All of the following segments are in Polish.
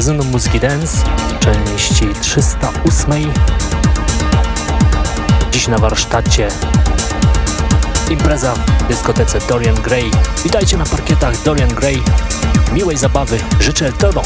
magazynu Muzyki Dance, części 308. Dziś na warsztacie impreza w dyskotece Dorian Gray. Witajcie na parkietach Dorian Gray. Miłej zabawy życzę Eltono.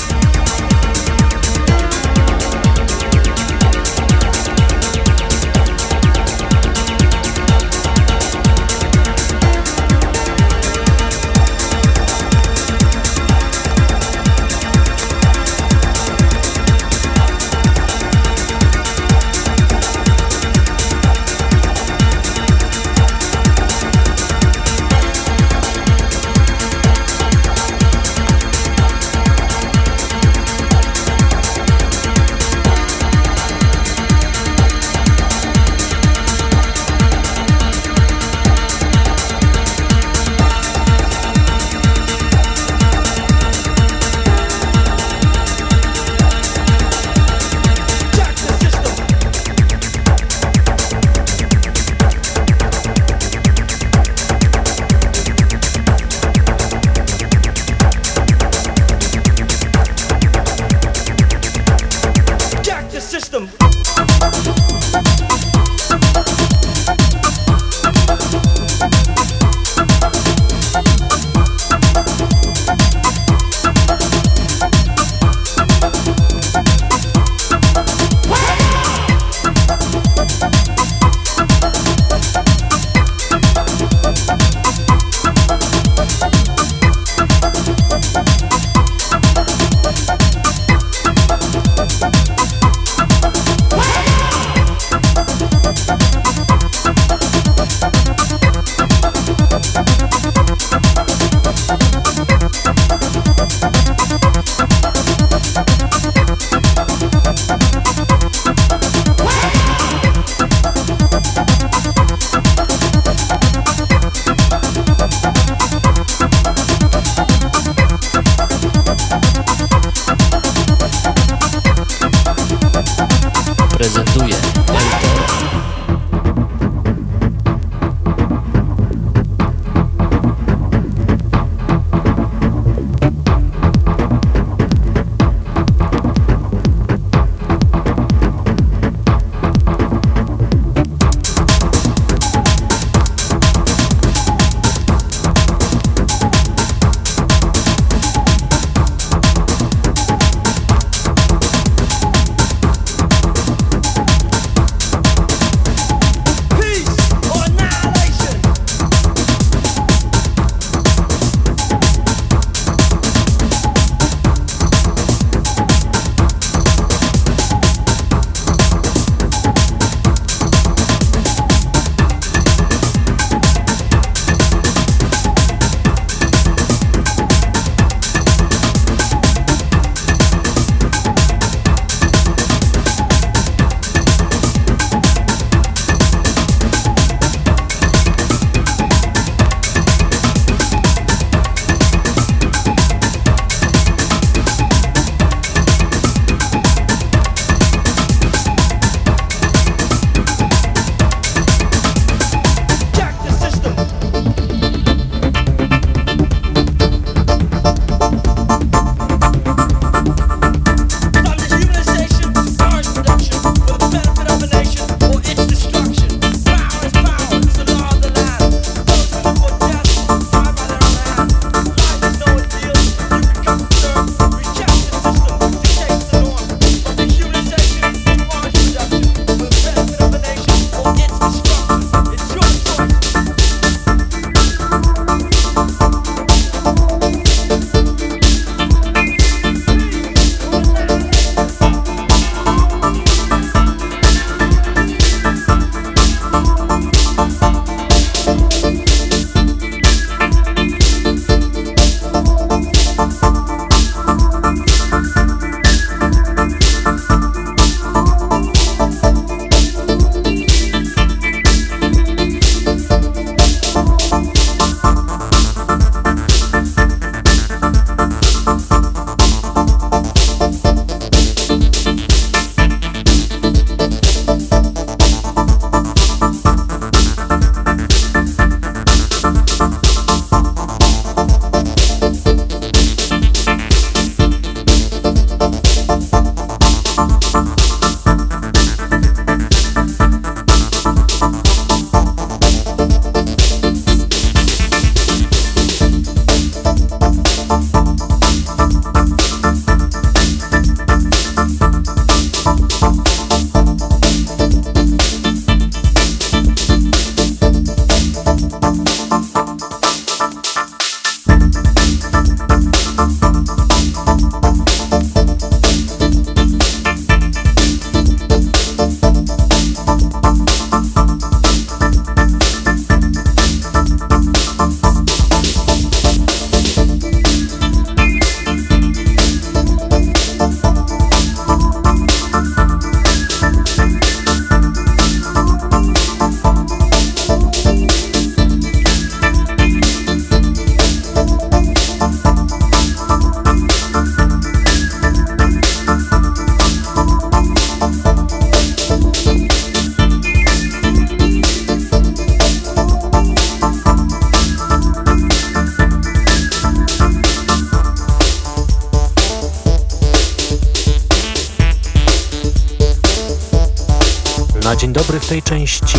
Na dzień dobry w tej części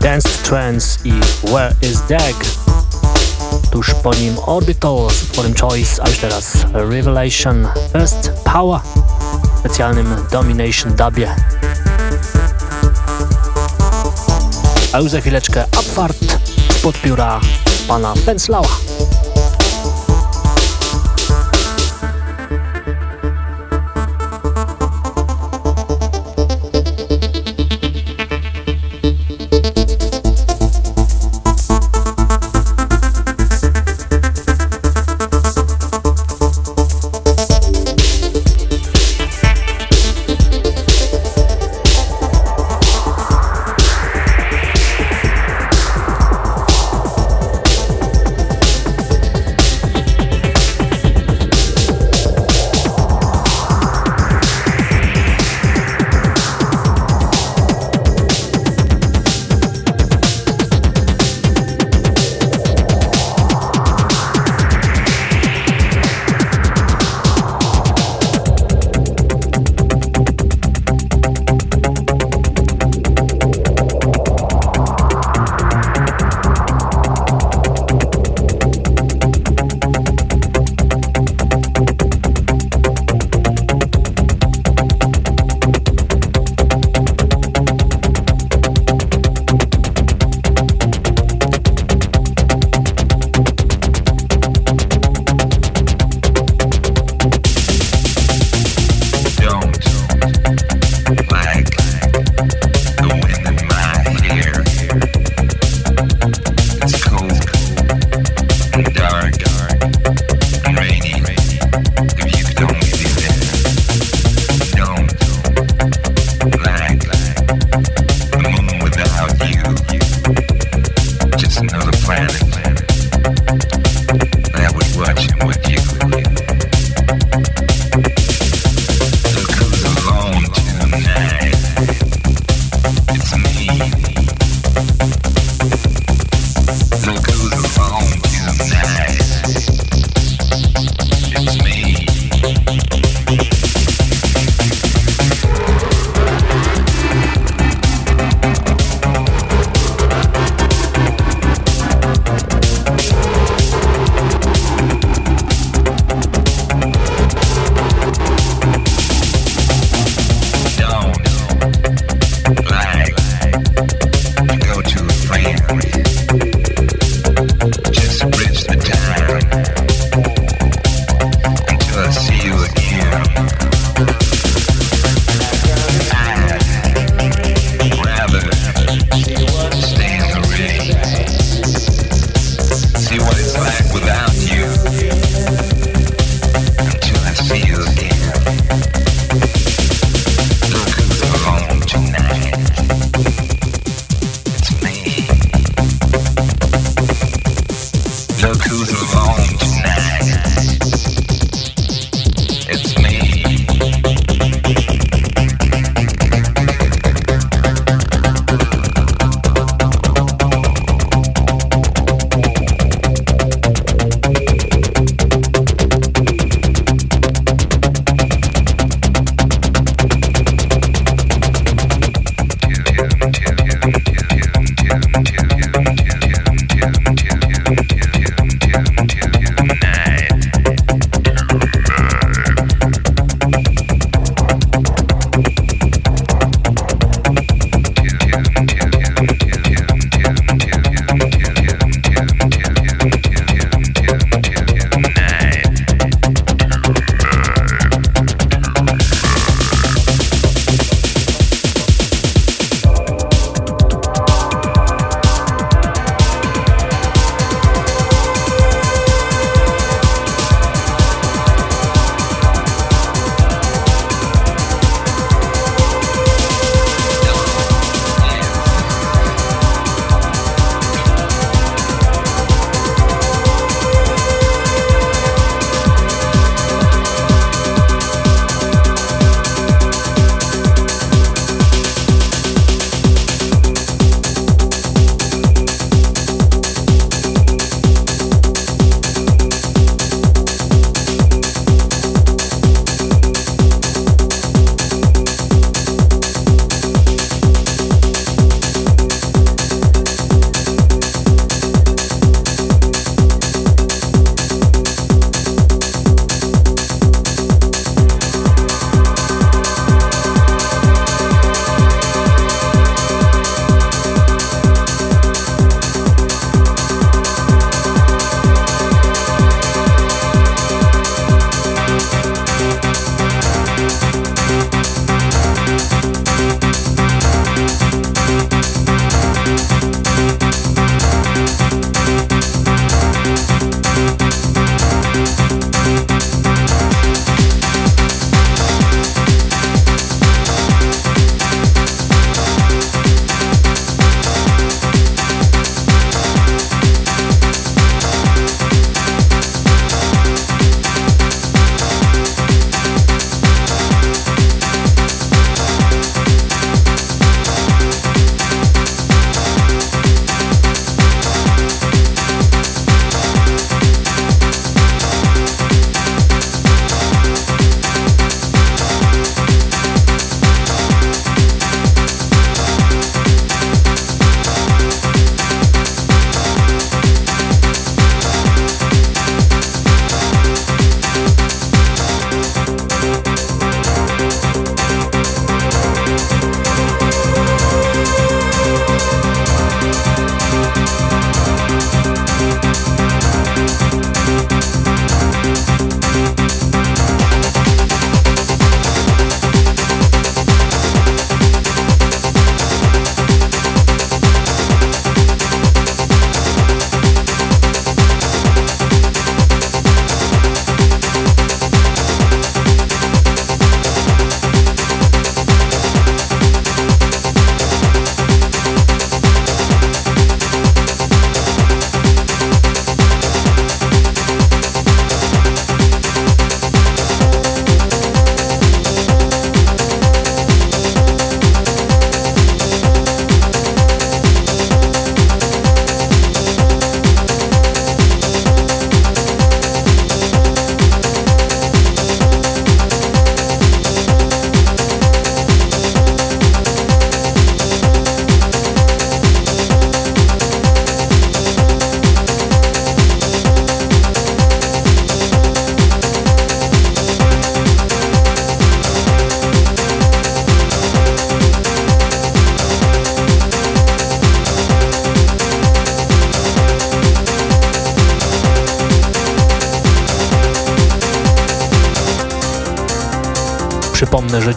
Dance Trance i Where is Dag? Tuż po nim Orbital z utworem Choice, a już teraz Revelation First Power w specjalnym Domination Dubie. A już za chwileczkę Upfart spod pióra pana Fenslała.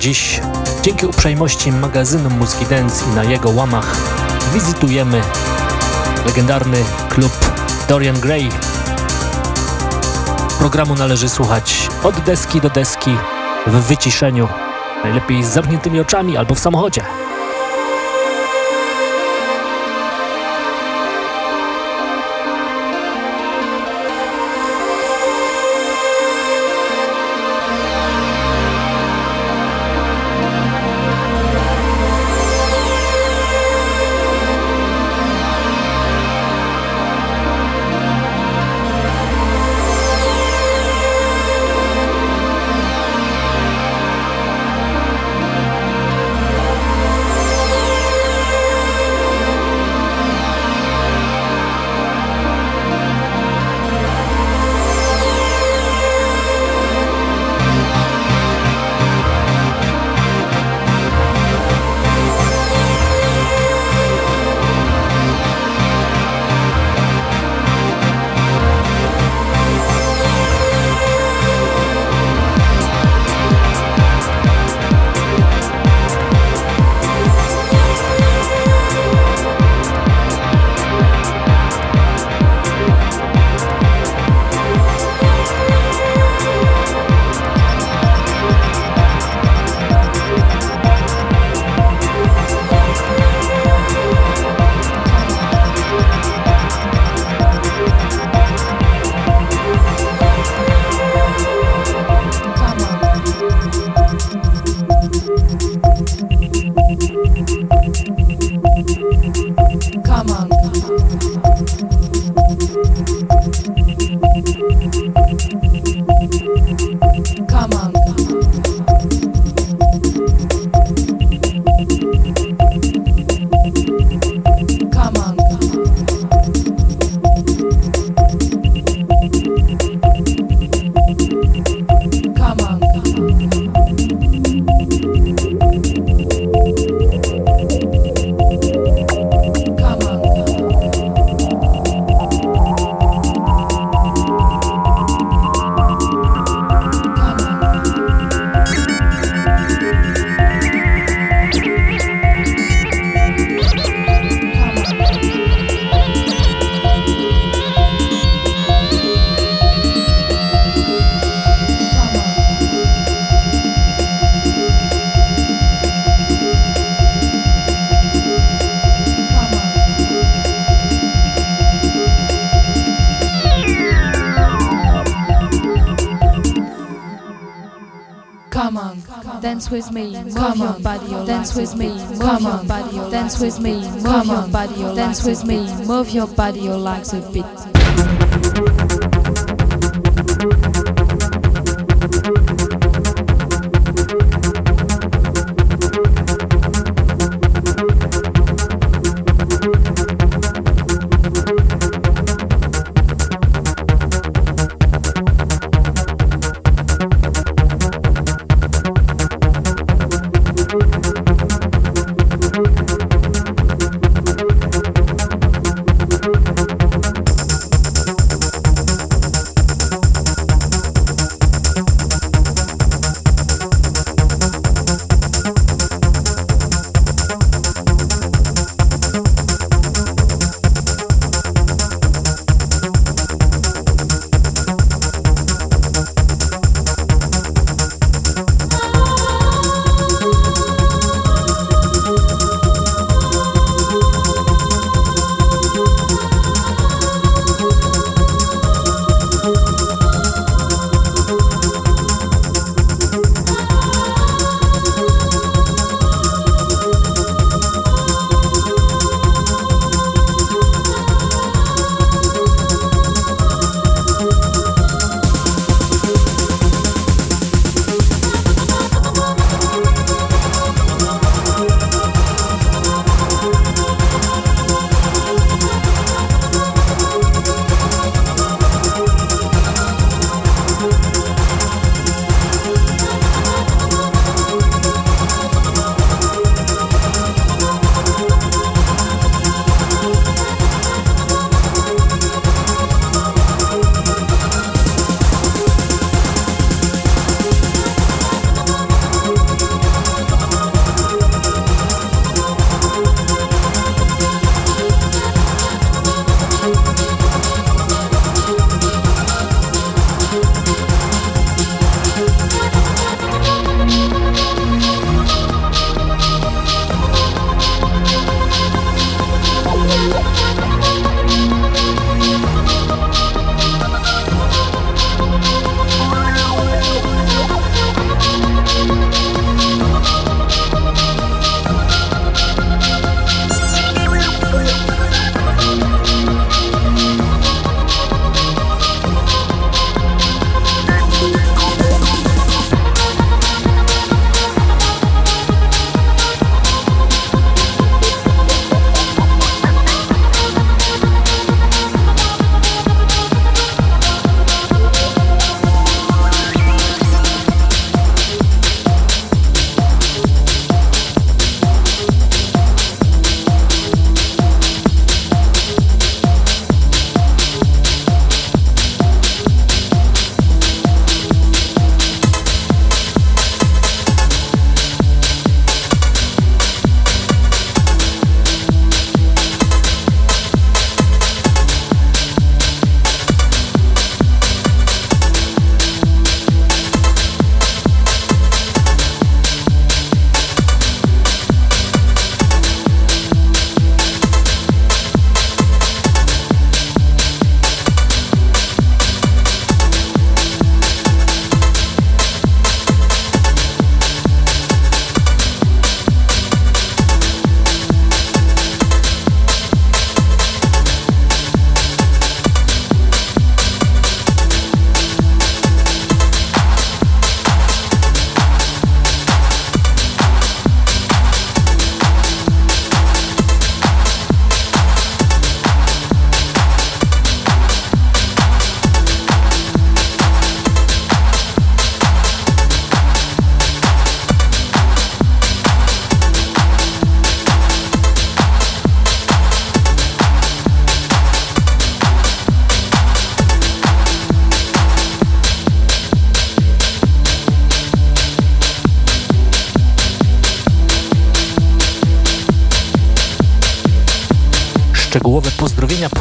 Dziś dzięki uprzejmości magazynu Muski Dance i na jego łamach wizytujemy legendarny klub Dorian Gray. Programu należy słuchać od deski do deski w wyciszeniu, najlepiej z zamkniętymi oczami albo w samochodzie. With me, move your body, your legs a bit.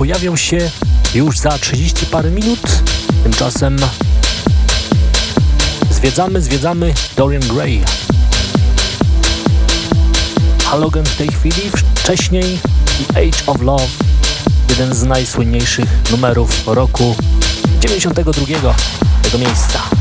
Pojawią się już za 30 parę minut. Tymczasem zwiedzamy, zwiedzamy Dorian Gray. Halogen w tej chwili, wcześniej The Age of Love, jeden z najsłynniejszych numerów roku 92 tego miejsca.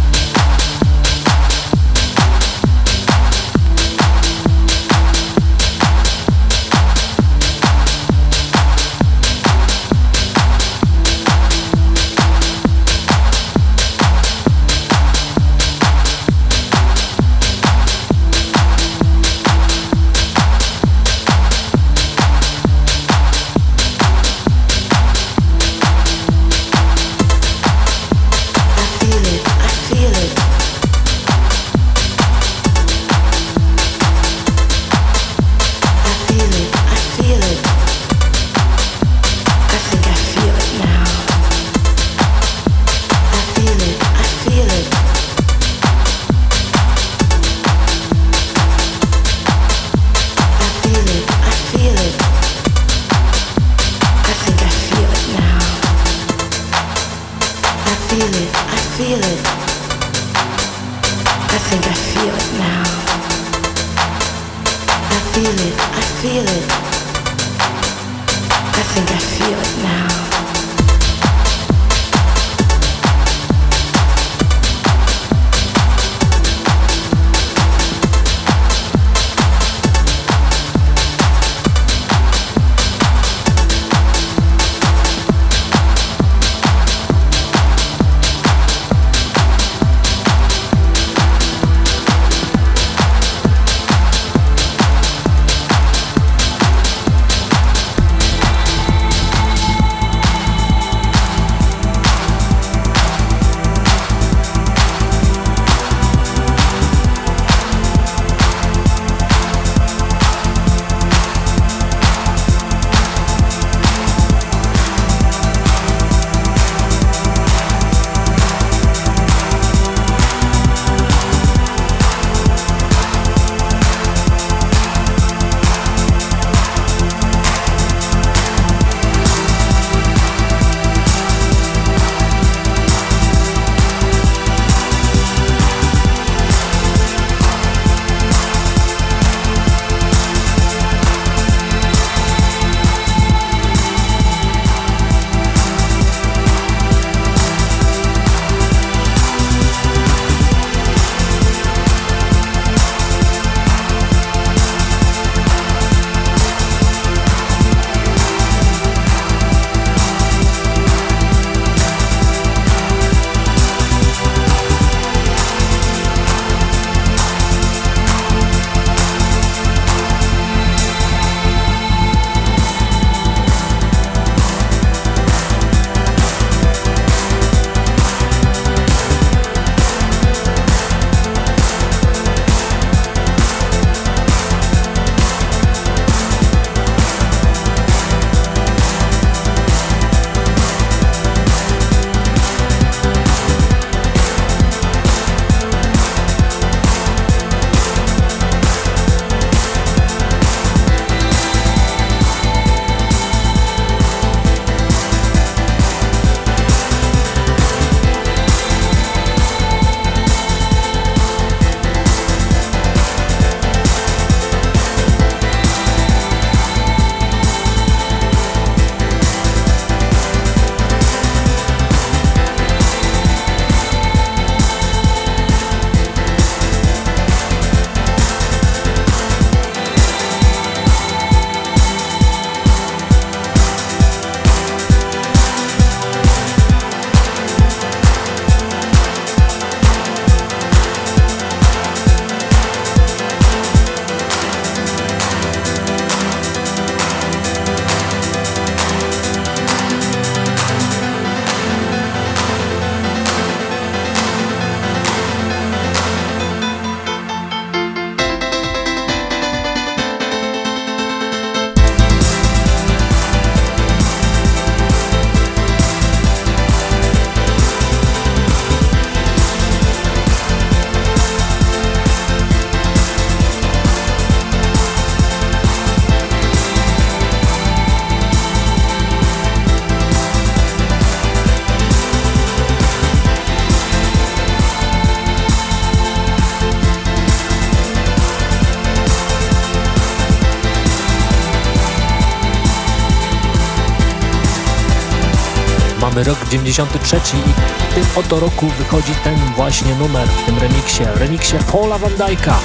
Mamy rok 93 i w tym oto roku wychodzi ten właśnie numer w tym remiksie, remiksie Paula Van Dyka.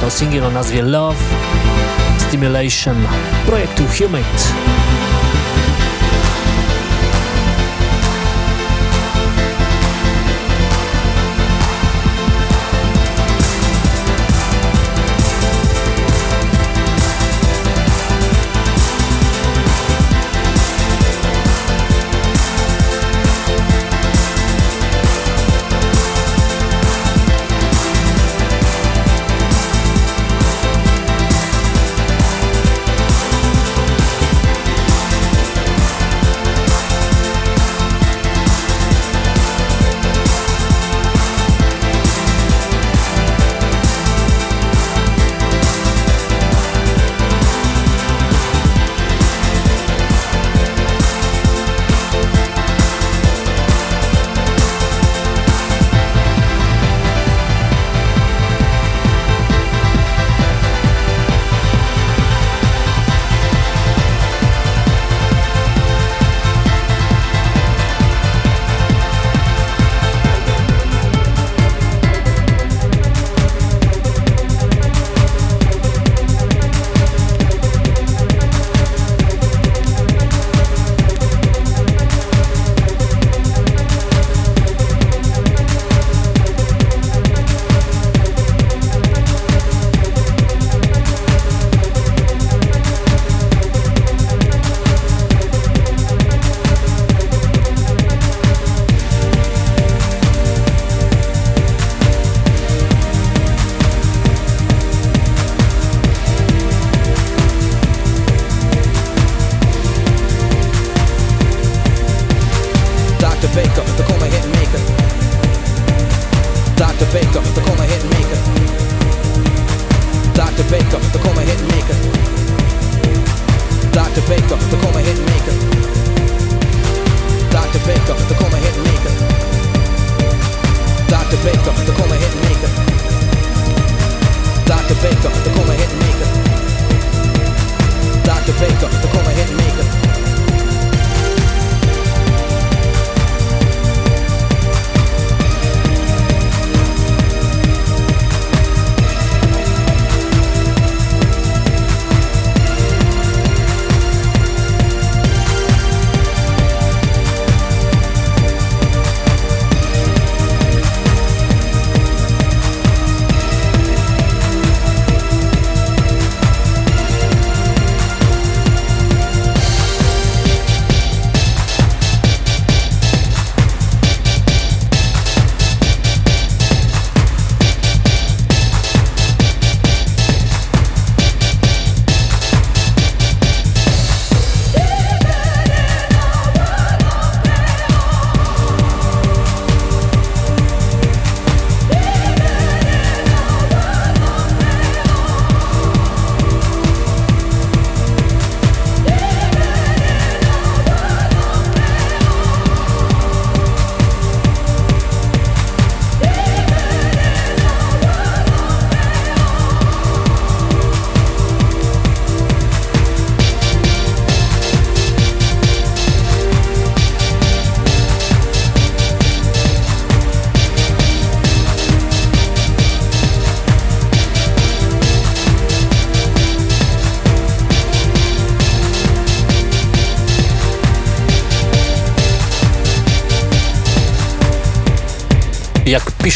To singiel o nazwie Love Stimulation projektu Humate.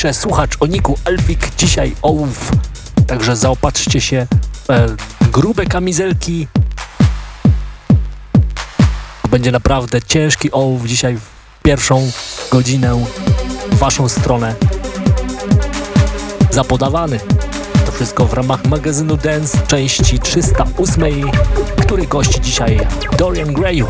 Pisze słuchacz o niku Elfik dzisiaj ołów. Także zaopatrzcie się e, grube kamizelki. Będzie naprawdę ciężki ołów dzisiaj w pierwszą godzinę w waszą stronę zapodawany. To wszystko w ramach magazynu Dance części 308, który gości dzisiaj Dorian Grayu.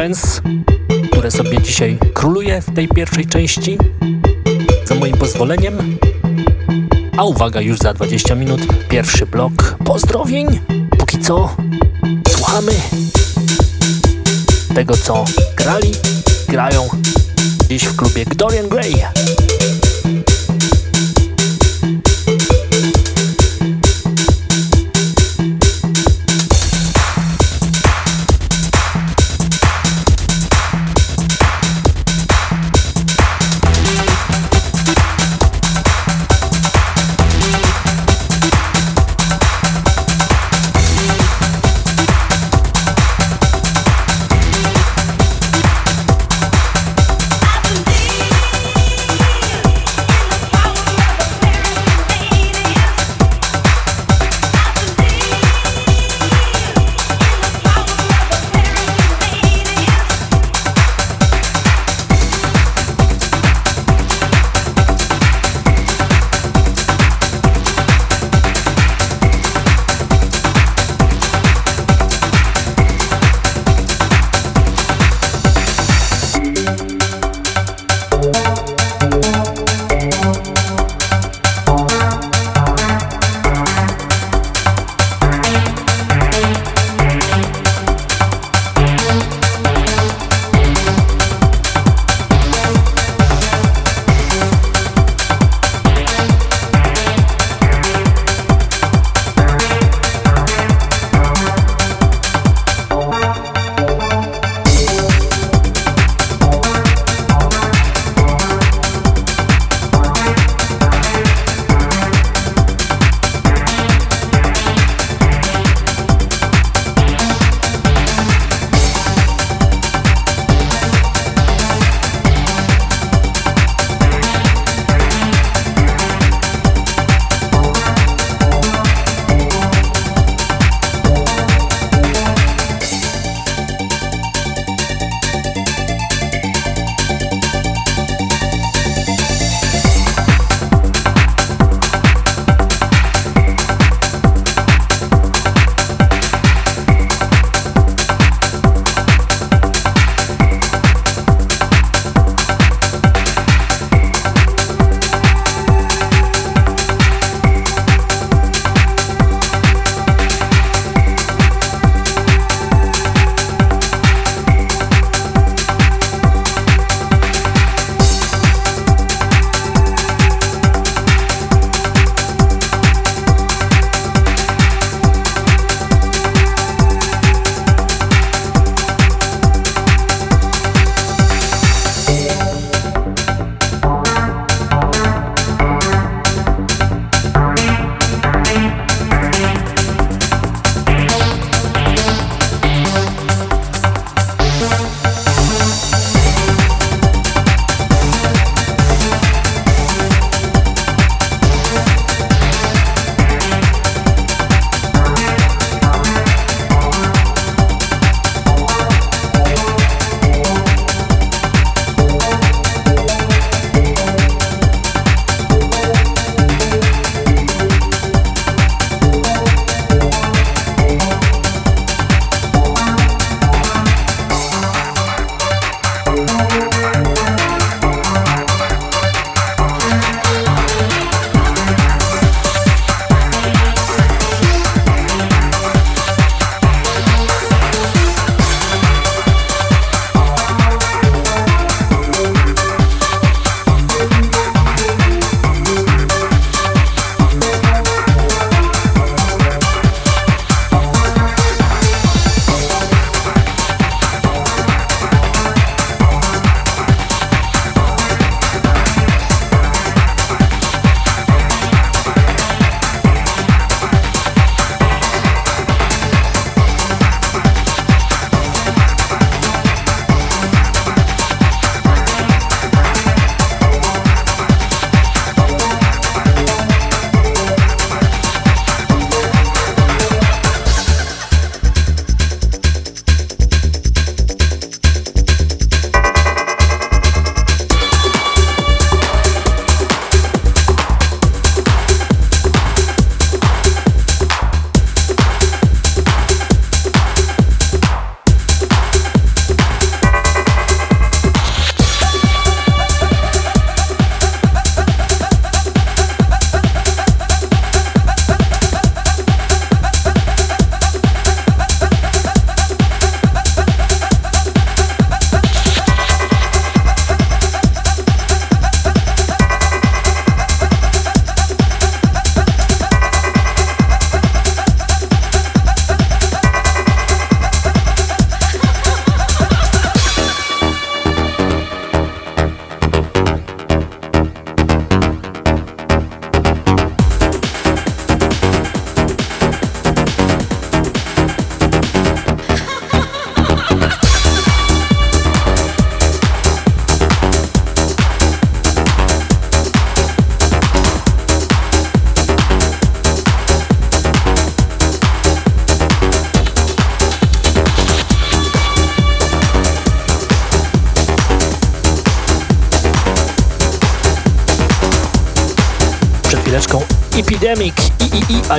Trance, które sobie dzisiaj króluje w tej pierwszej części, za moim pozwoleniem. A uwaga, już za 20 minut pierwszy blok pozdrowień. Póki co słuchamy tego, co grali, grają dziś w klubie Dorian Gray.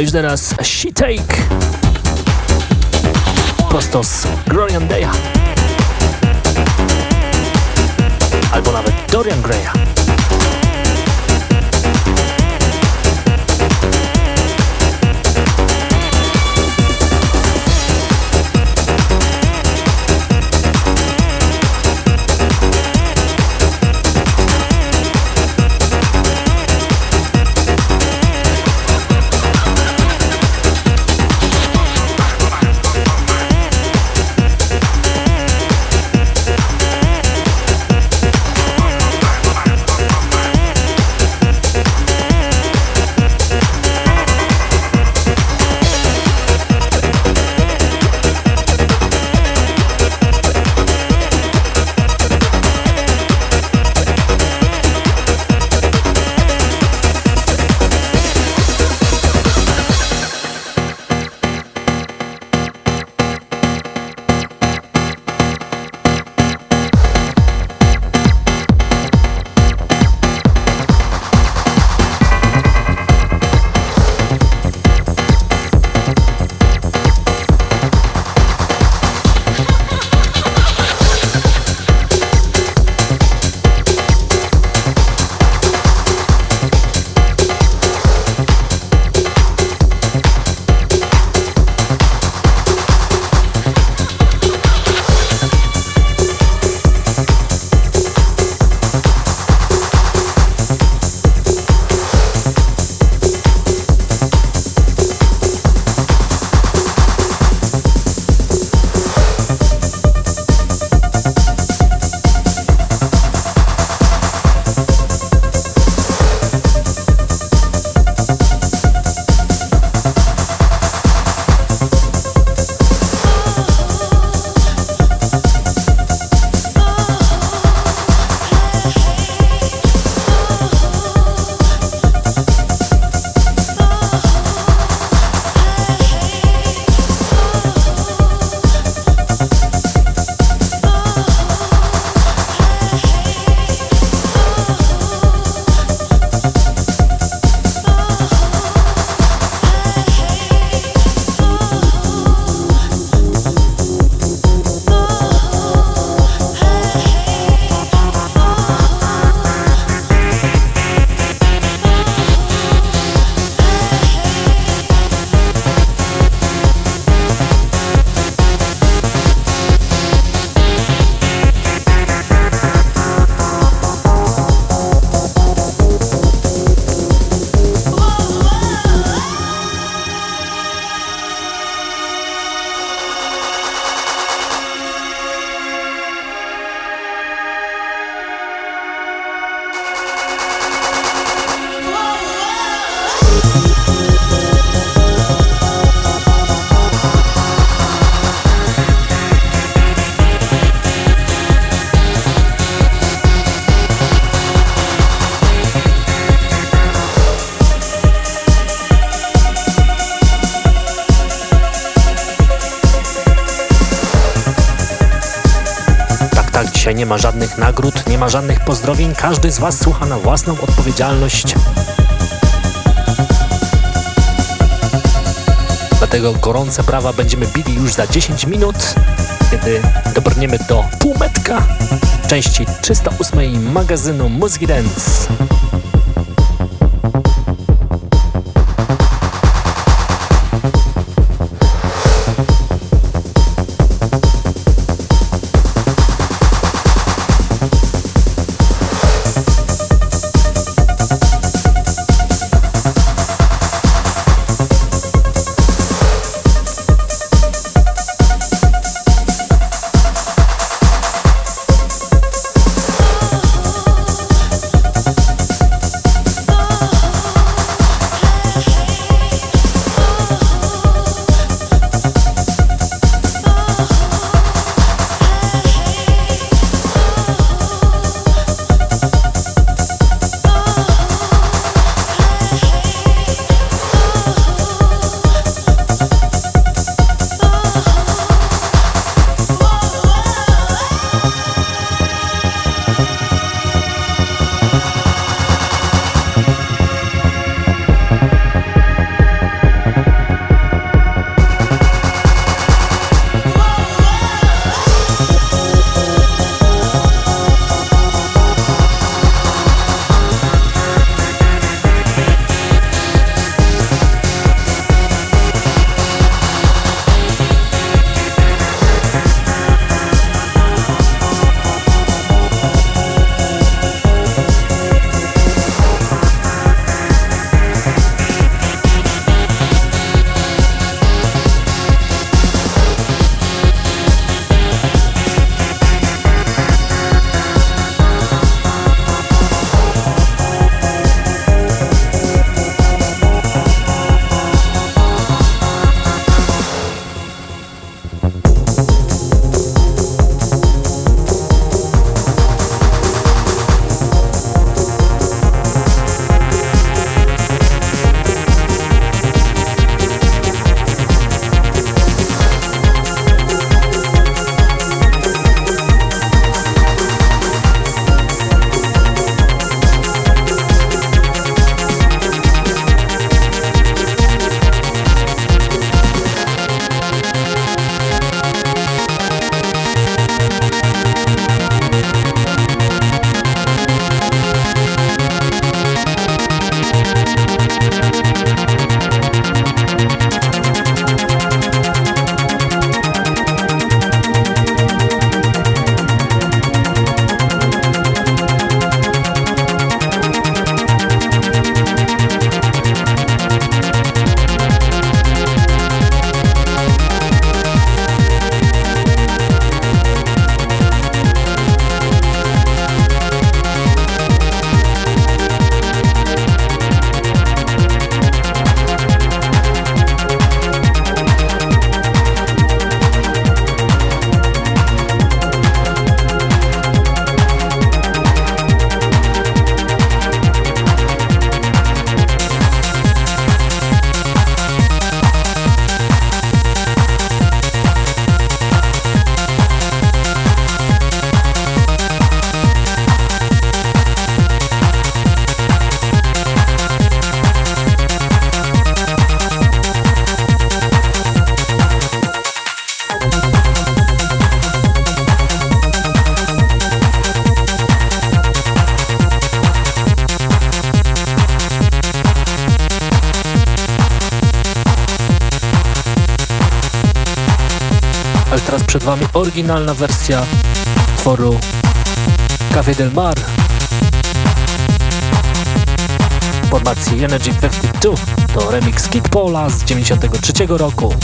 Już teraz She Take prosto z Glorian Day'a albo nawet Dorian Graya. Ma żadnych nagród, nie ma żadnych pozdrowień. Każdy z Was słucha na własną odpowiedzialność. Dlatego gorące brawa będziemy bili już za 10 minut, kiedy dobrniemy do półmetka części 308 magazynu Muzyki Dance. Oryginalna wersja tworu Café del Mar formacji Energy 52 to remix Kid Paula z 93 roku.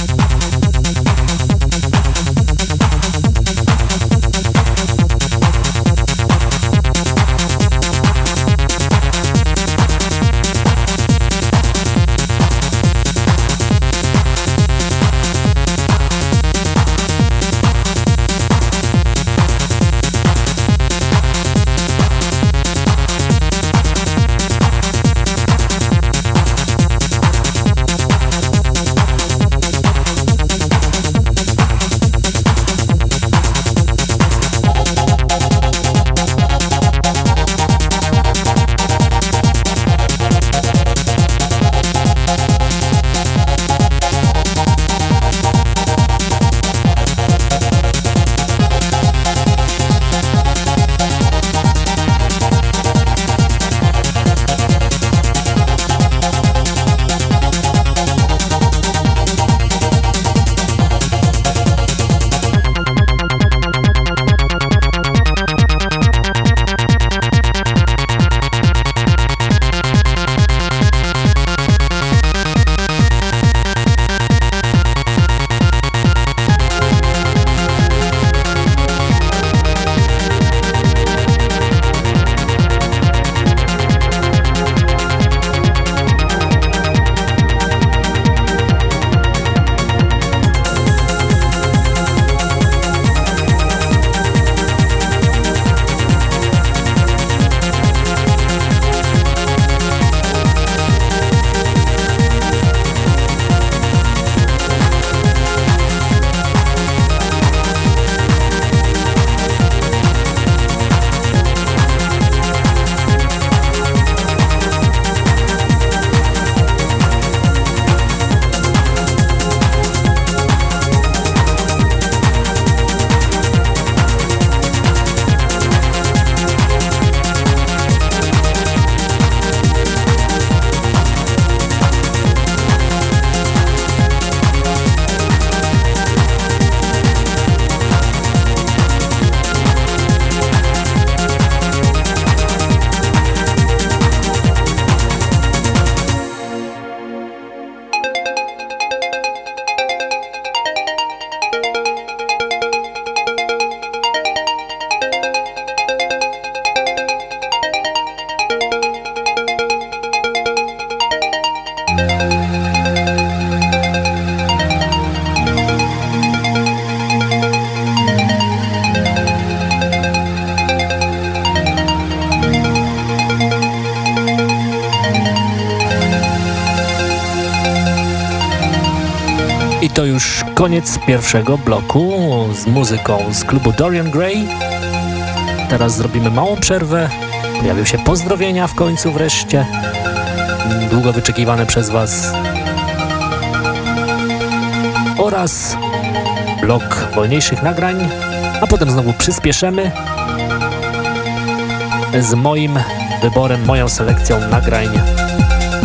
Koniec pierwszego bloku z muzyką z klubu Dorian Gray. Teraz zrobimy małą przerwę. Pojawią się pozdrowienia w końcu wreszcie. Długo wyczekiwane przez Was. Oraz blok wolniejszych nagrań, a potem znowu przyspieszymy z moim wyborem, moją selekcją nagrań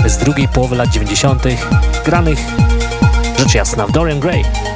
z drugiej połowy lat 90. granych rzecz jasna w Dorian Gray.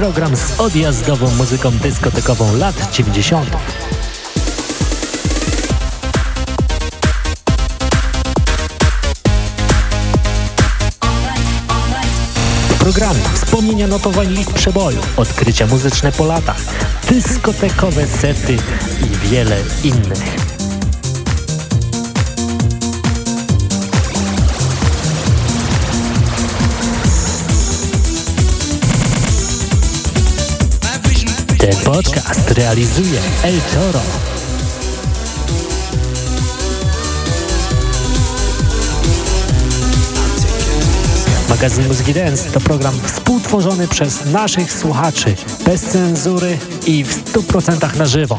Program z odjazdową muzyką dyskotekową lat 90. W programie wspomnienia notowań list przeboju, odkrycia muzyczne po latach, dyskotekowe sety i wiele innych. Podcast realizuje El Toro. Magazyn Muzyki Dance to program współtworzony przez naszych słuchaczy, bez cenzury i w 100% na żywo.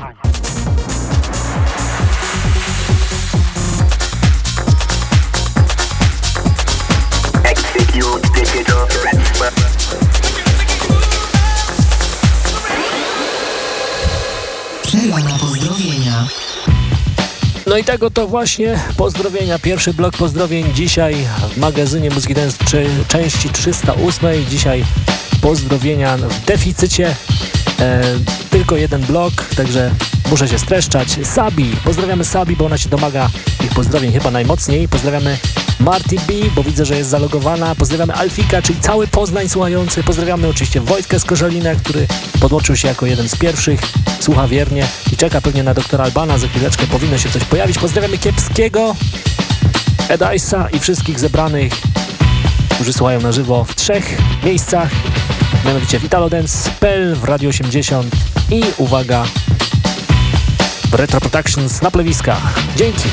I tego to właśnie pozdrowienia. Pierwszy blok pozdrowień dzisiaj w magazynie Muzyki Dance części 308. Dzisiaj pozdrowienia w deficycie. E, tylko jeden blok, także muszę się streszczać. Sabi, pozdrawiamy Sabi, bo ona się domaga ich pozdrowień chyba najmocniej. Pozdrawiamy Martin B, bo widzę, że jest zalogowana. Pozdrawiamy Alfika, czyli cały Poznań słuchający. Pozdrawiamy oczywiście Wojtkę z Korzalina, który podłączył się jako jeden z pierwszych, słucha wiernie i czeka pewnie na doktora Albana. Za chwileczkę powinno się coś pojawić. Pozdrawiamy Kiepskiego, Edajsa i wszystkich zebranych, którzy słuchają na żywo w trzech miejscach. Mianowicie Vitalodance, Spell w Radio 80 i uwaga, w Retro Productions na plewiskach. Dzięki!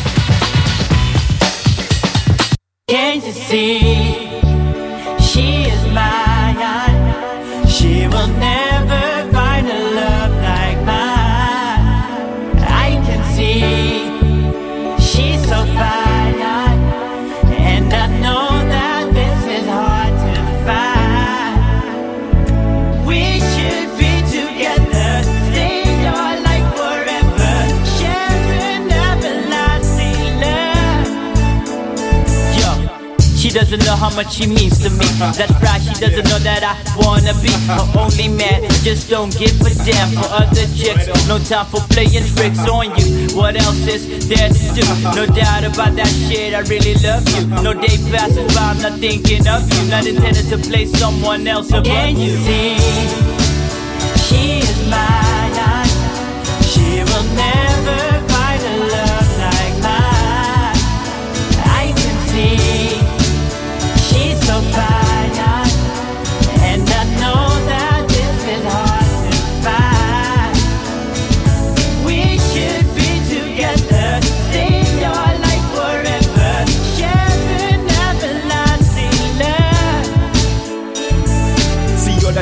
Doesn't know how much she means to me. That's right, she doesn't know that I wanna be her only man. Just don't give a damn for other chicks. No time for playing tricks on you. What else is there to do? No doubt about that shit, I really love you. No day passes by, I'm not thinking of you. Not intended to play someone else above Can you. see? She is mine.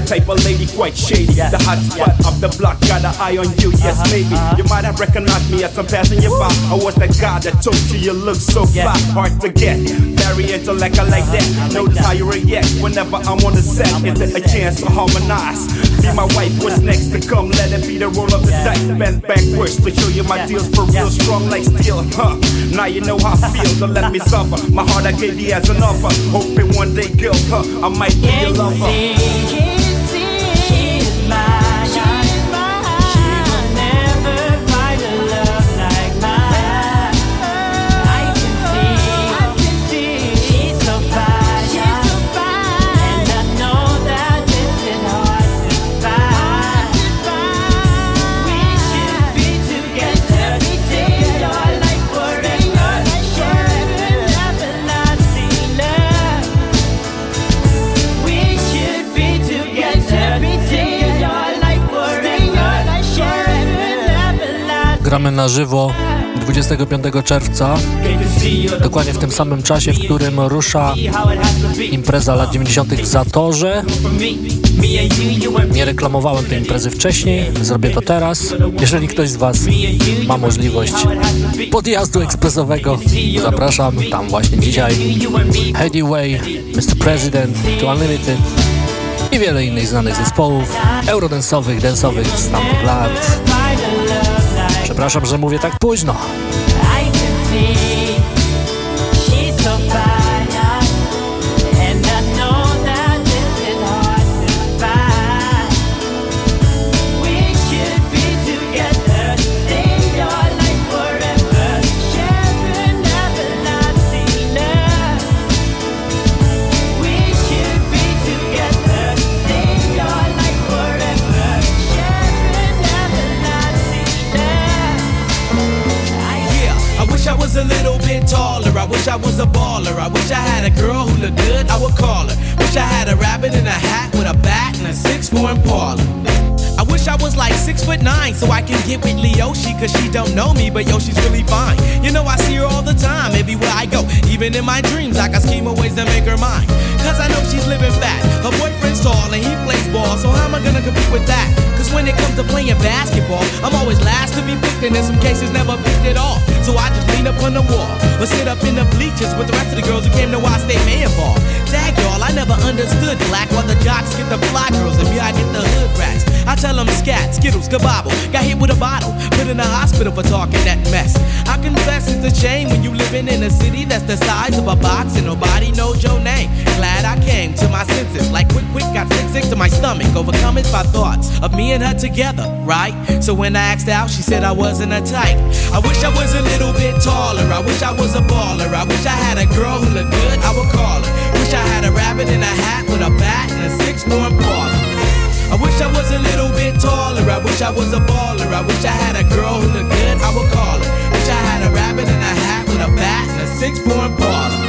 Type of lady quite shady. The hot spot of the block, got an eye on you, yes, maybe. You might have recognized me as I'm passing you by. I was the guy that told you you look so fly, hard to get. Very intellect, I like that. Notice how you react whenever I'm on the set. Is it a chance to harmonize? Be my wife, what's next to come? Let it be the roll of the dice. Bend backwards to show you my deals for real, strong like steel, huh? Now you know how I feel, don't let me suffer. My heart I gave you as an offer. Hoping one day, girl, huh? I might be your lover. Na żywo 25 czerwca, dokładnie w tym samym czasie, w którym rusza impreza lat 90. w Zatorze. Nie reklamowałem tej imprezy wcześniej, zrobię to teraz. Jeżeli ktoś z Was ma możliwość podjazdu ekspresowego, zapraszam tam właśnie dzisiaj. Headway, Mr. President, To Unlimited i wiele innych znanych zespołów eurodensowych, densowych z tamtych lat. Przepraszam, że mówię tak późno. Cause she don't know me, but yo, she's really fine. You know, I see her all the time, everywhere I go. Even in my dreams, I got scheme of ways to make her mine. Cause I know she's living fat. Her boyfriend's tall and he plays ball, so how am I gonna compete with that? Cause when it comes to playing basketball, I'm always last to be picked and in some cases never picked at all. So I just lean up on the wall or sit up in the bleachers with the rest of the girls who came to watch State May ball. Tag y'all, I never understood black while the jocks get the fly girls and me I get the hood rats. I tell them scat, skittles, kabobble. Got hit with a bottle, put in the hospital for talking that mess. I confess it's a shame when you living in a city that's the size of a box and nobody knows your name. Glad I came to my senses, like quick, quick, got sick, sick to my stomach, overcome it by thoughts of me and her together, right? So when I asked out, she said I wasn't a type. I wish I was a little bit taller. I wish I was a baller. I wish I had a girl who looked good. I would call her. Wish I had a rabbit in a hat with a bat and a six-more baller. I wish I was a little bit taller. I wish I was a baller. I wish I had a girl who looked good. I would call her. Wish I had a rabbit in a hat with a bat and a six-more baller.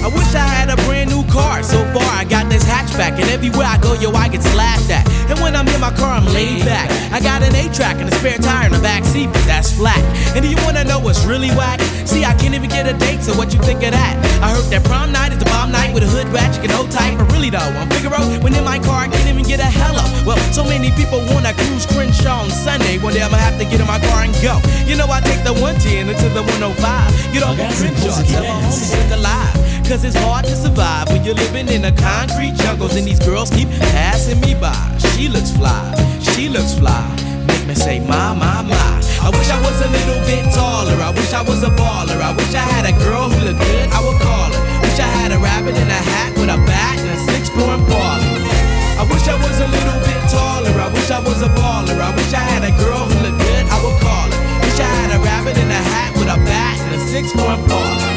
I wish I had a brand new car. So far, I got this hatchback, and everywhere I go, yo, I get slapped at. And when I'm in my car, I'm laid back. I got an A-track and a spare tire in the back seat, but that's flat. And do you wanna know what's really whack? See, I can't even get a date, so what you think of that? I heard that prom night is the bomb night with a hood ratchet, you can hold tight. But really though, on Figaro, when in my car, I can't even get a hello. Well, so many people wanna cruise Crenshaw on Sunday. One day I'ma have to get in my car and go. You know I take the 110 into the 105. Get off the Crenshaw, tell my homies look alive. Cause it's hard to survive when you're living in a concrete jungles and these girls keep passing me by. She looks fly, she looks fly. Make me say, my, my, my. I wish I was a little bit taller. I wish I was a baller. I wish I had a girl who looked good. I would call her. Wish I had a rabbit in a hat with a bat and a six-point baller. I wish I was a little bit taller. I wish I was a baller. I wish I had a girl who looked good. I would call her. Wish I had a rabbit in a hat with a bat and a six-point baller.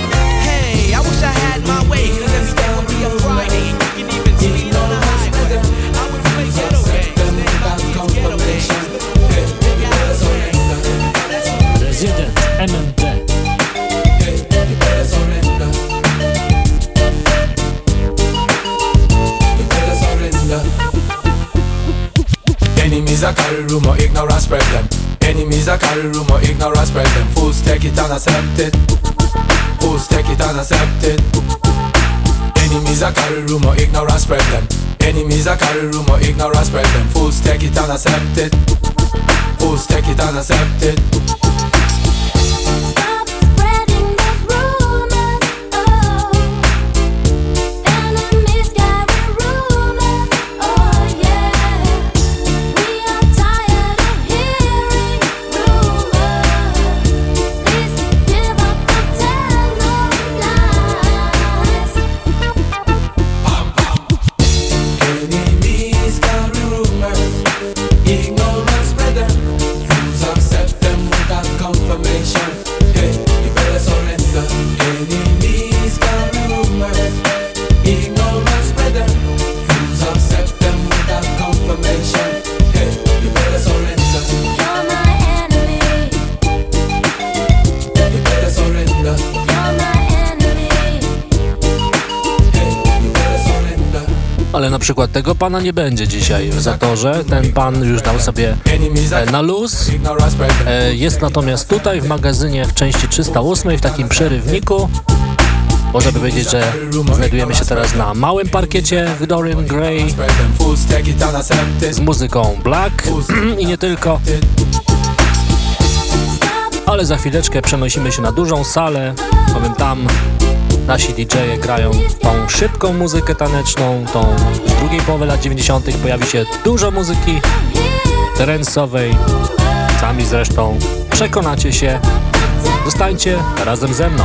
My way, cause then still would be a Friday. And you can even see me on the highway. Uh, I would play getaway. Resident MMD. Enemies are carry rumor, ignorance spread them. Enemies are carry rumor, ignorance spread them. Fools take it and accept it. Fools take it and accept it. Enemies are carry rumor, ignorance spread them. Enemies are carry rumor, ignorance spread them. Fools take it and accept it. Fools take it and accept it. Przykład tego pana nie będzie dzisiaj w zatorze. Ten pan już dał sobie e, na luz. E, jest natomiast tutaj w magazynie w części 308 w takim przerywniku. Można by powiedzieć, że znajdujemy się teraz na małym parkiecie w Dorian Gray z muzyką Black i nie tylko. Ale za chwileczkę przenosimy się na dużą salę, powiem tam nasi DJ-e grają tą szybką muzykę taneczną, tą z drugiej połowy lat 90. pojawi się dużo muzyki terensowej. Sami zresztą przekonacie się. Zostańcie razem ze mną.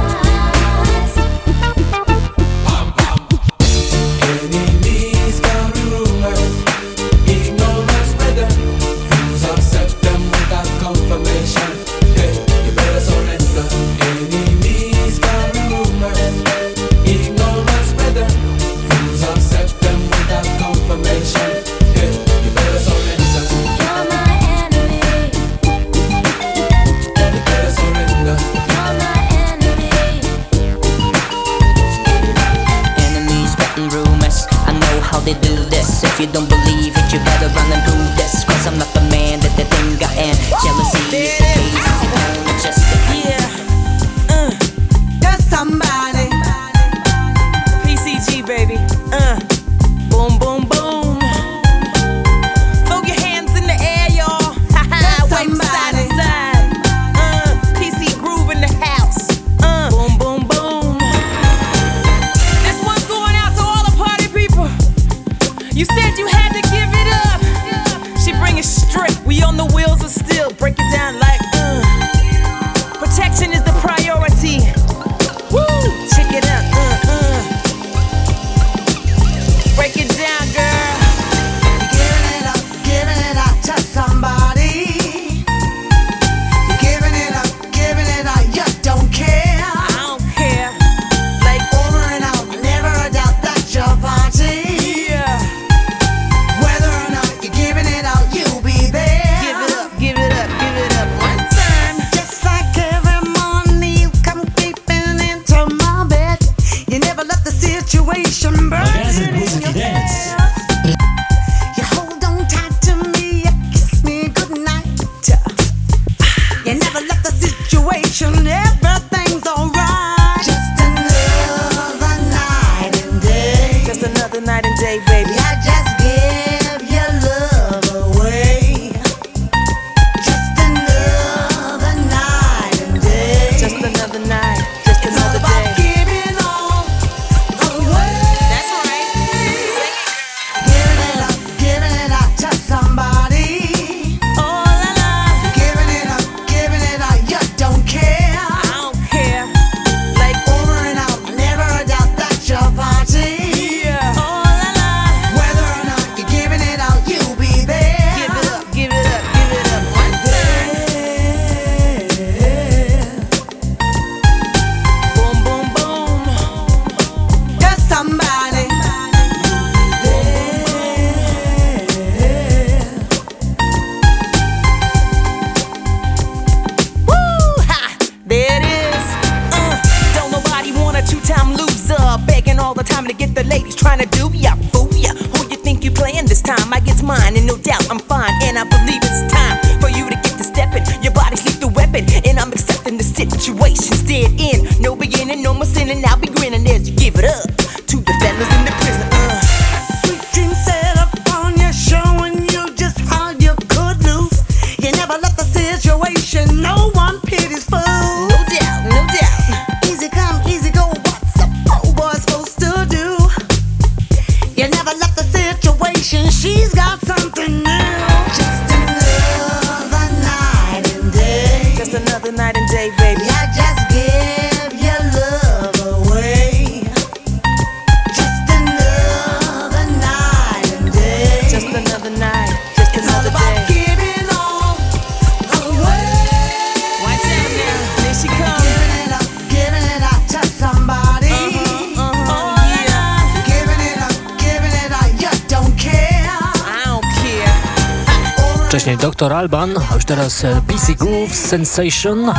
Alban, a już teraz e, PC Groove Sensation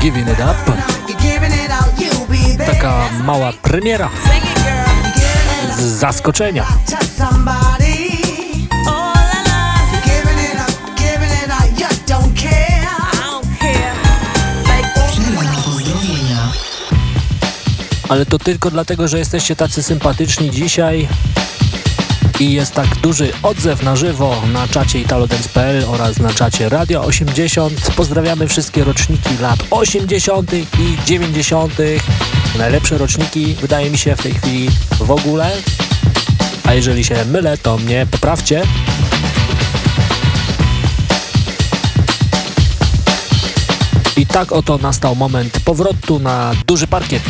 Giving It Up. Taka mała premiera z zaskoczenia. Ale to tylko dlatego, że jesteście tacy sympatyczni dzisiaj i jest tak duży odzew na żywo na czacie italodance.pl oraz na czacie Radio 80. Pozdrawiamy wszystkie roczniki lat 80. i 90. Najlepsze roczniki wydaje mi się w tej chwili w ogóle. A jeżeli się mylę, to mnie poprawcie. I tak oto nastał moment powrotu na duży parkiet.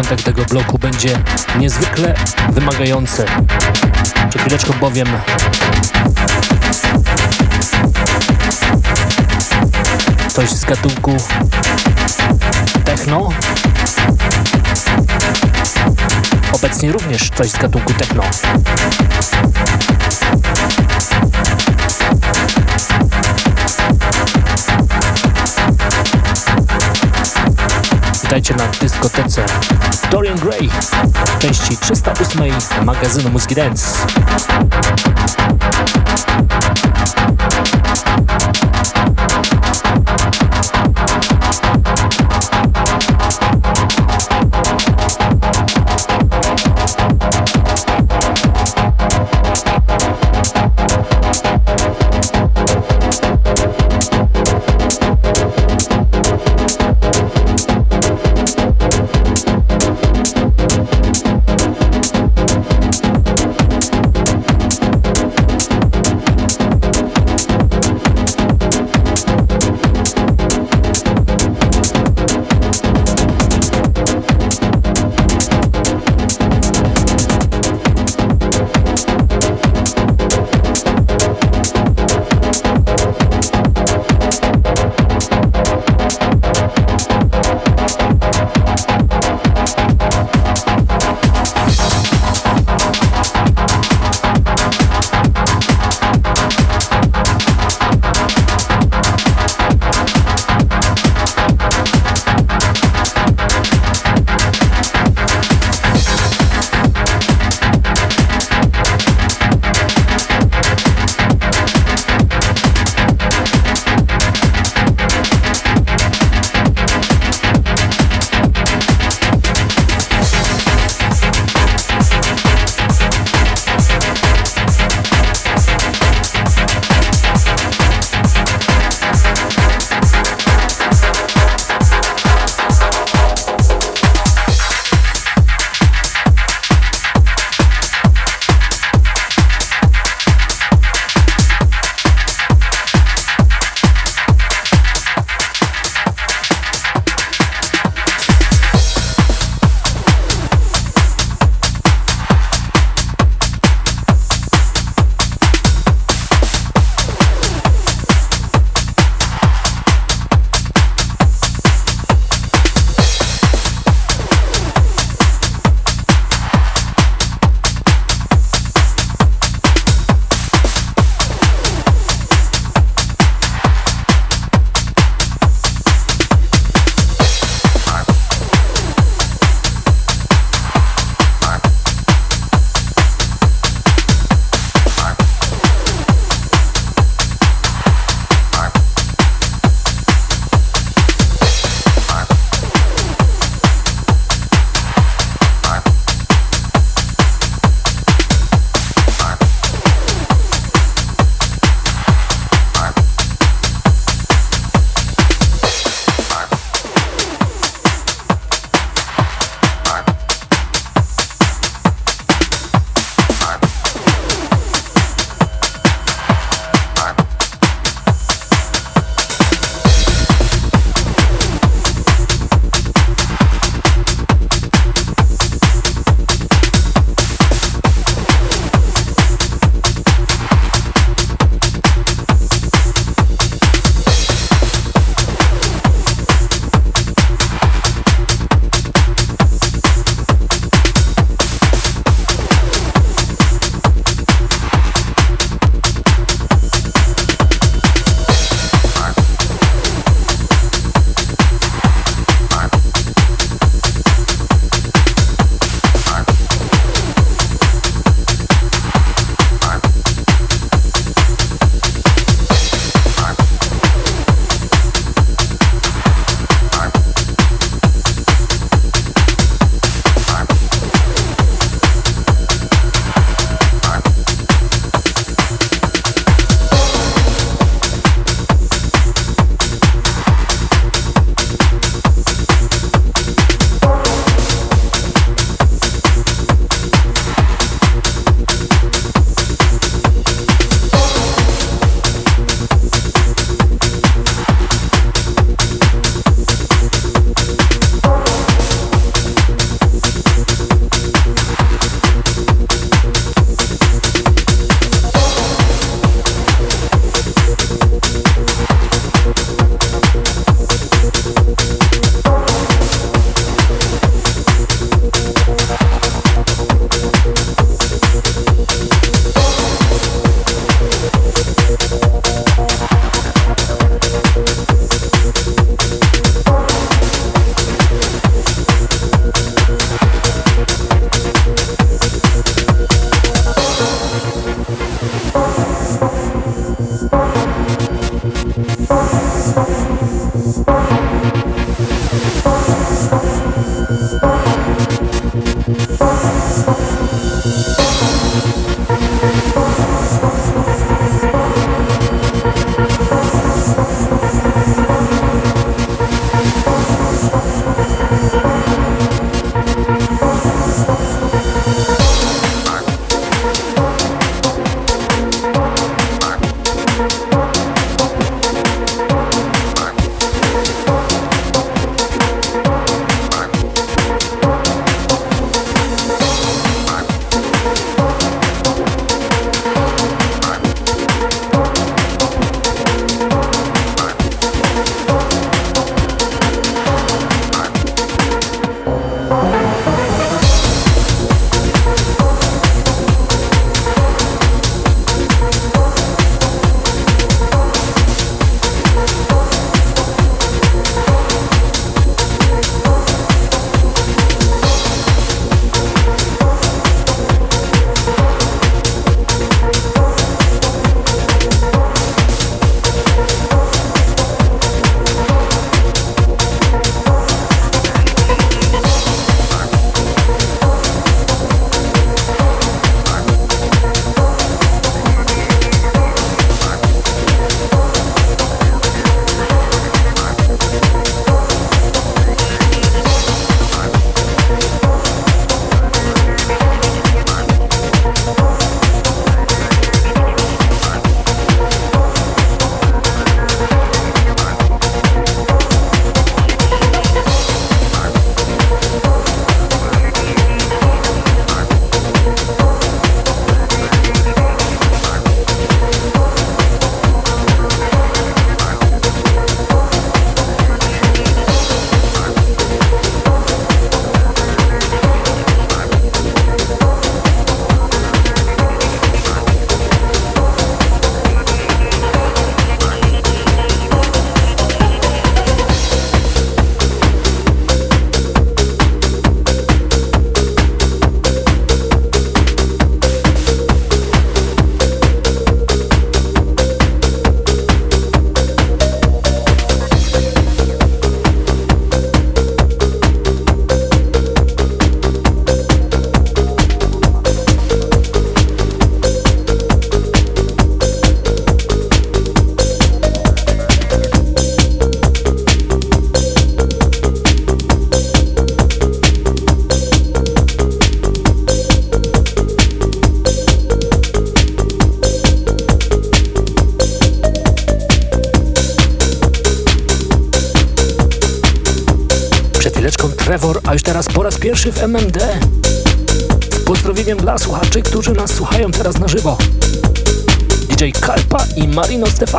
Początek tego bloku będzie niezwykle wymagający. Przed chwileczką bowiem coś z gatunku techno. Obecnie również coś z gatunku techno. Witajcie na dyskotece Dorian Gray części 308 magazynu Muzyki Dance.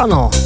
Stefano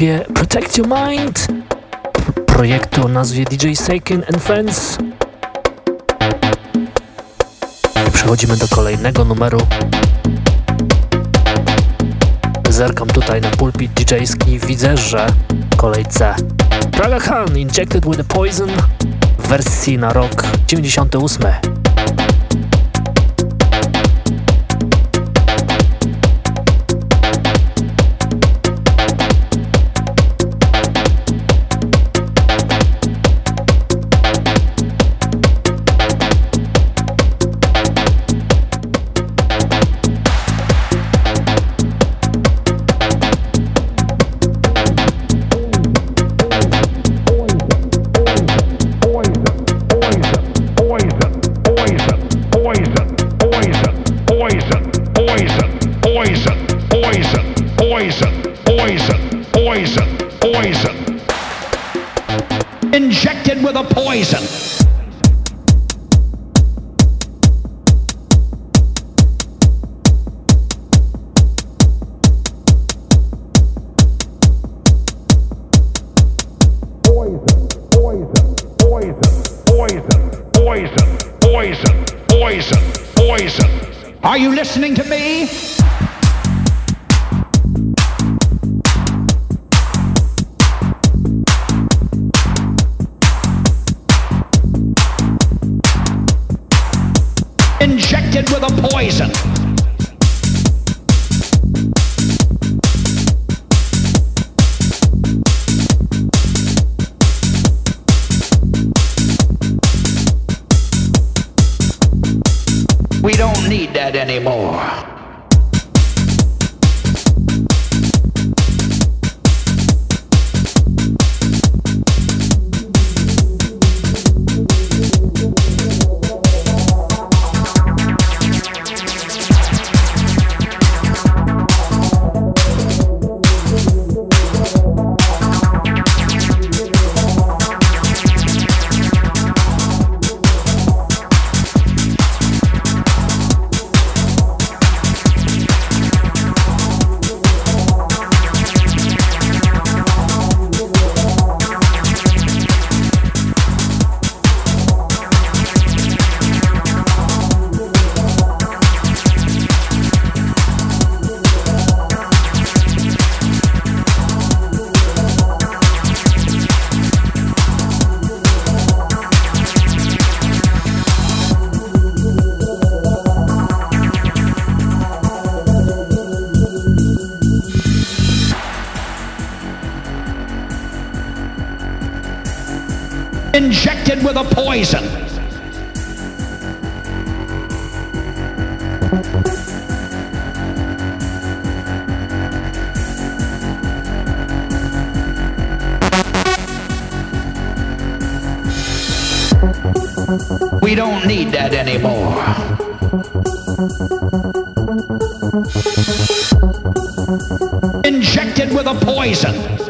Protect Your Mind, projektu o nazwie DJ Seiken and Friends. I przechodzimy do kolejnego numeru. Zerkam tutaj na pulpit DJ-ski widzę, że w kolejce Praga Khan Injected with a Poison w wersji na rok 98. injected with a poison. We don't need that anymore. Injected with a poison.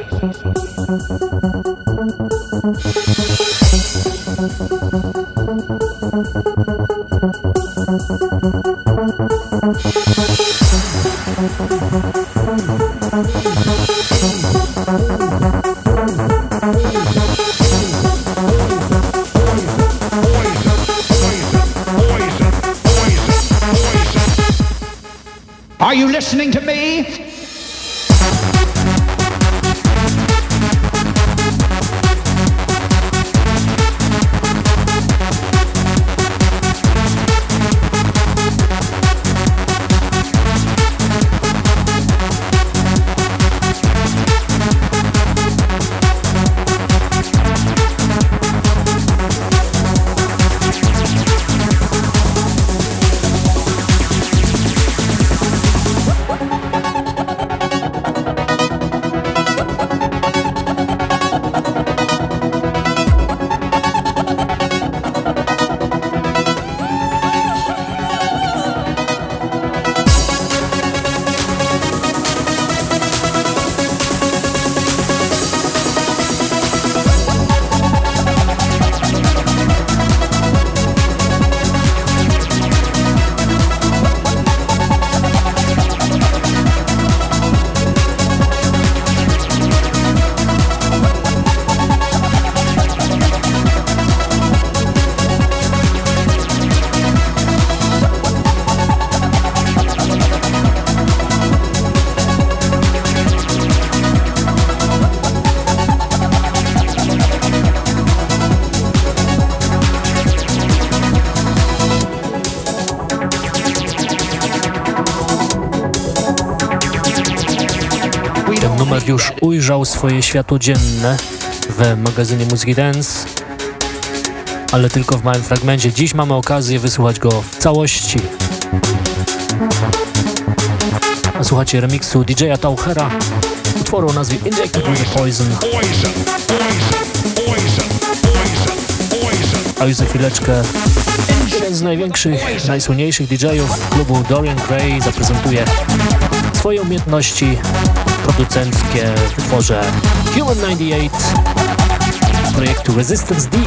Swoje światło dzienne w magazynie Muzyki Dance, ale tylko w małym fragmencie. Dziś mamy okazję wysłuchać go w całości. A słuchacie remiksu DJ-a Tauchera, utworu o nazwie Injected with Poison. A już za chwileczkę jeden z największych, najsłynniejszych DJ-ów klubu Dorian Gray zaprezentuje swoje umiejętności producenckie w utworze Human 98 projektu Resistance D.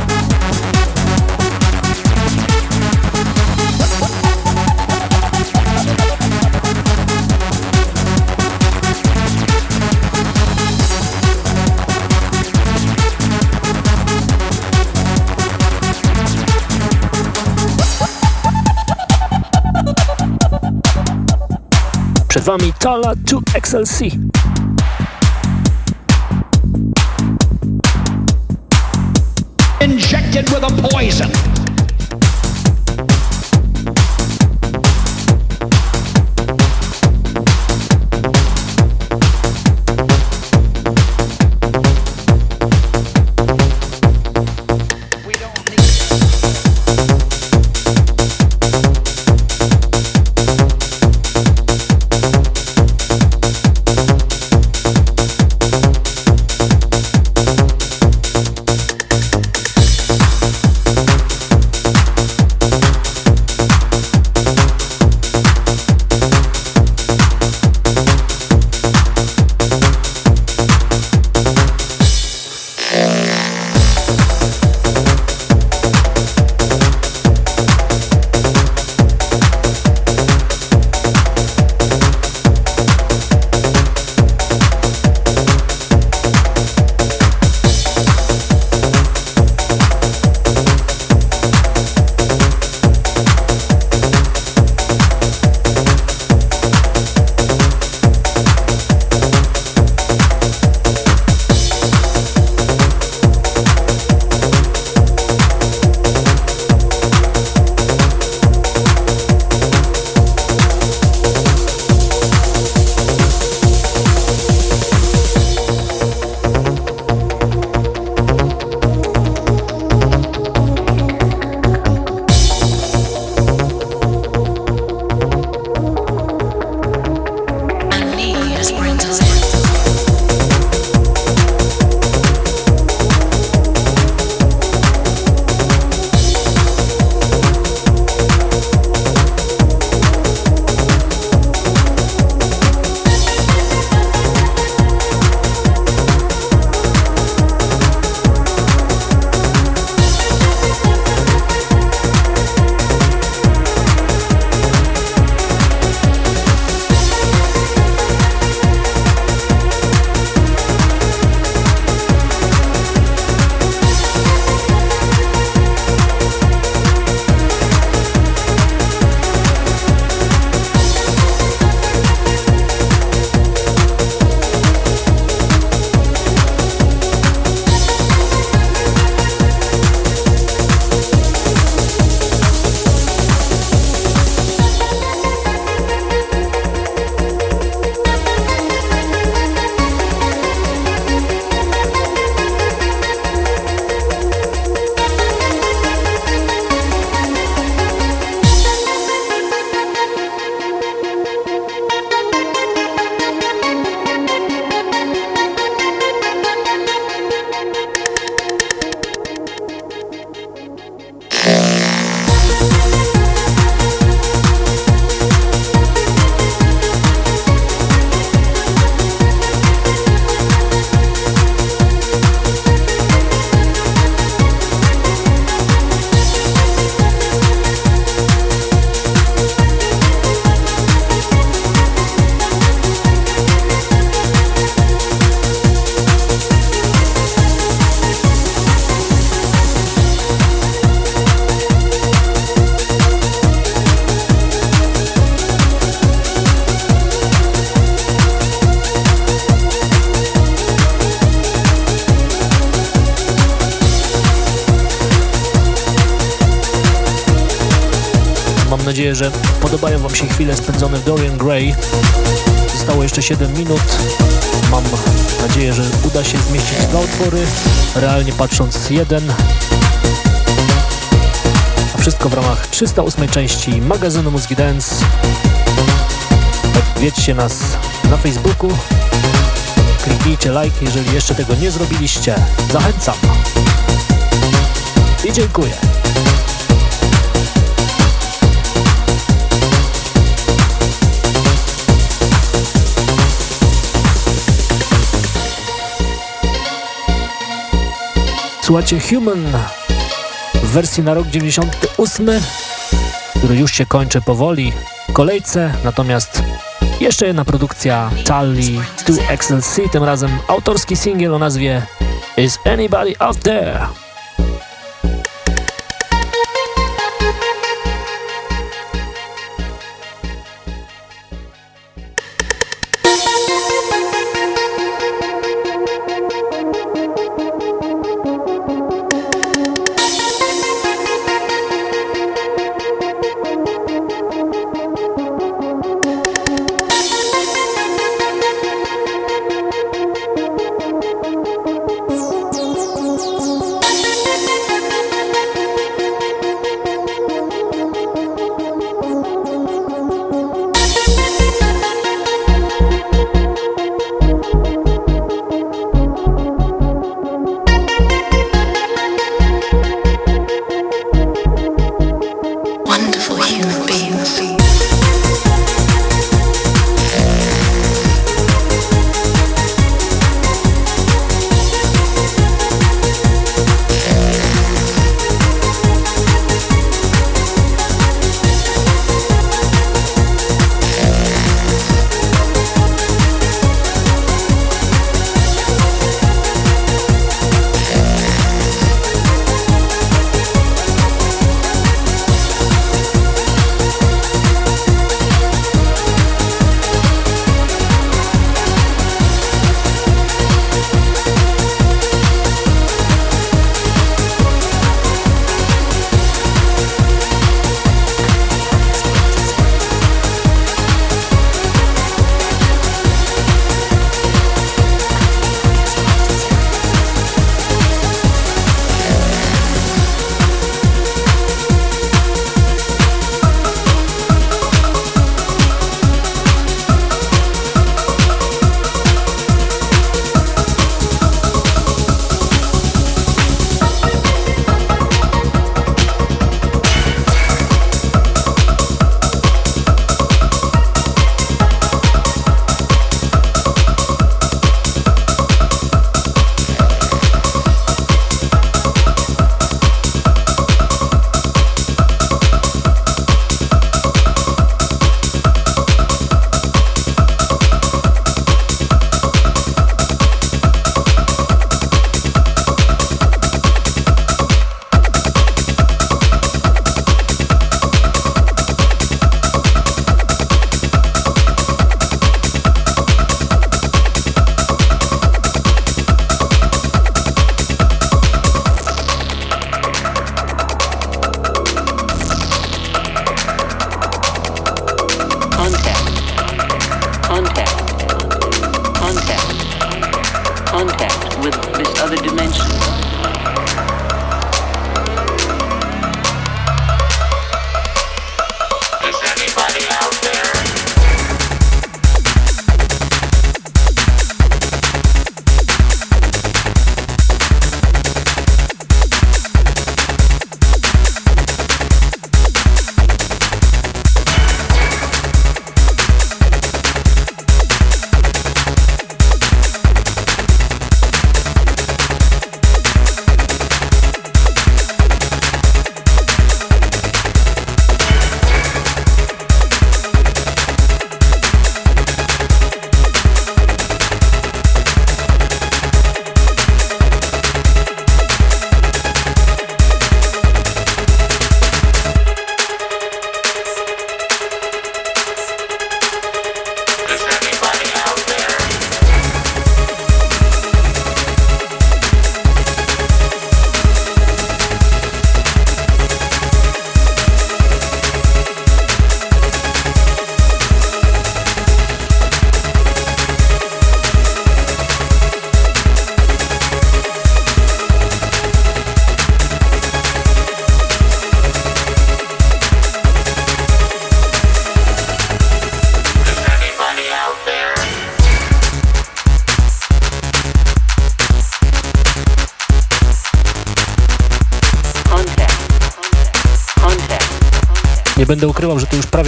Przed Wami Tala 2XLC. Injected with a poison. Chwile spędzone w Dorian Gray. Zostało jeszcze 7 minut. Mam nadzieję, że uda się zmieścić dwa utwory, realnie patrząc jeden. A wszystko w ramach 308 części magazynu Mózgi Dance. Odwiedźcie nas na Facebooku, kliknijcie like, jeżeli jeszcze tego nie zrobiliście. Zachęcam. I dziękuję. Słuchajcie Human w wersji na rok 98, który już się kończy powoli kolejce, natomiast jeszcze jedna produkcja Charlie 2XLC, tym razem autorski singiel o nazwie Is Anybody Out There?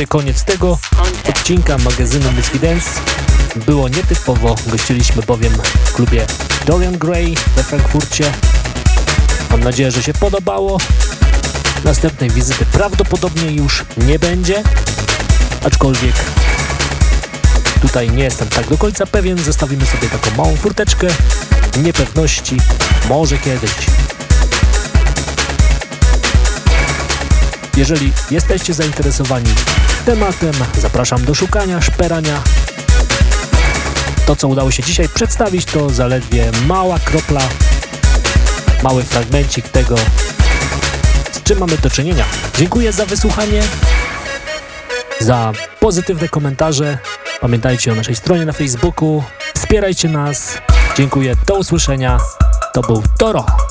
Koniec tego odcinka magazynu Whiskey Dance. Było nietypowo, gościliśmy bowiem w klubie Dorian Gray we Frankfurcie. Mam nadzieję, że się podobało. Następnej wizyty prawdopodobnie już nie będzie, aczkolwiek tutaj nie jestem tak do końca pewien. Zostawimy sobie taką małą furteczkę niepewności. Może kiedyś. Jeżeli jesteście zainteresowani tematem, zapraszam do szukania, szperania. To, co udało się dzisiaj przedstawić, to zaledwie mała kropla, mały fragmencik tego, z czym mamy do czynienia. Dziękuję za wysłuchanie, za pozytywne komentarze. Pamiętajcie o naszej stronie na Facebooku. Wspierajcie nas. Dziękuję. Do usłyszenia. To był Toro.